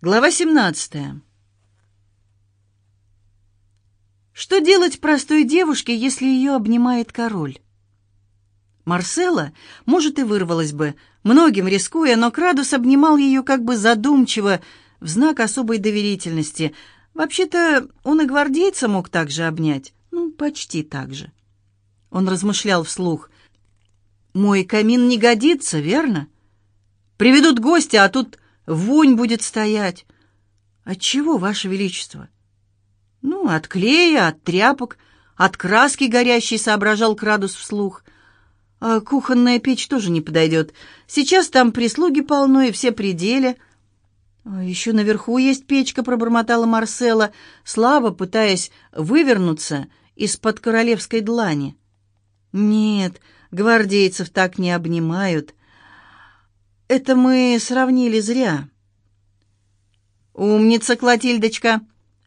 Глава 17. Что делать простой девушке, если ее обнимает король? Марсела, может, и вырвалась бы, многим рискуя, но Крадус обнимал ее как бы задумчиво, в знак особой доверительности. Вообще-то он и гвардейца мог так же обнять, ну, почти так же. Он размышлял вслух. «Мой камин не годится, верно? Приведут гостя, а тут вонь будет стоять. От чего, Ваше Величество? Ну, от клея, от тряпок, от краски горящей, соображал Крадус вслух. А кухонная печь тоже не подойдет. Сейчас там прислуги полно и все пределе. А еще наверху есть печка, пробормотала Марсела, слабо пытаясь вывернуться из-под королевской длани. Нет, гвардейцев так не обнимают. Это мы сравнили зря. Умница, Клотильдочка.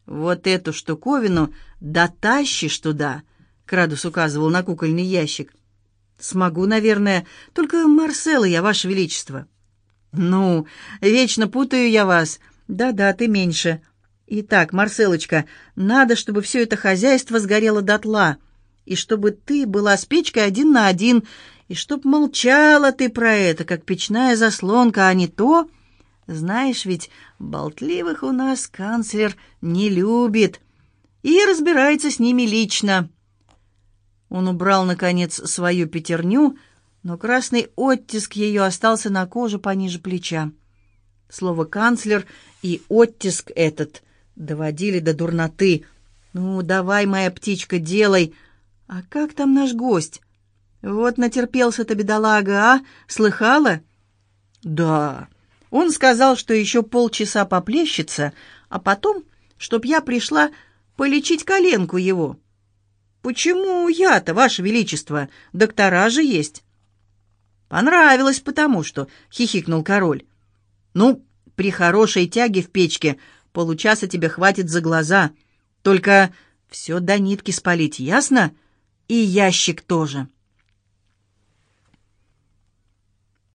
Вот эту штуковину дотащишь туда, Крадус указывал на кукольный ящик. Смогу, наверное, только Марсела я, Ваше Величество. Ну, вечно путаю я вас. Да-да, ты меньше. Итак, Марселочка, надо, чтобы все это хозяйство сгорело дотла, и чтобы ты была с печкой один на один, и чтоб молчала ты про это, как печная заслонка, а не то... Знаешь ведь, болтливых у нас канцлер не любит и разбирается с ними лично. Он убрал, наконец, свою пятерню, но красный оттиск ее остался на коже пониже плеча. Слово «канцлер» и оттиск этот доводили до дурноты. «Ну, давай, моя птичка, делай. А как там наш гость?» «Вот натерпелся-то бедолага, а? Слыхала?» «Да. Он сказал, что еще полчаса поплещется, а потом, чтоб я пришла полечить коленку его». «Почему я-то, Ваше Величество? Доктора же есть». «Понравилось, потому что», — хихикнул король. «Ну, при хорошей тяге в печке получаса тебе хватит за глаза. Только все до нитки спалить, ясно? И ящик тоже».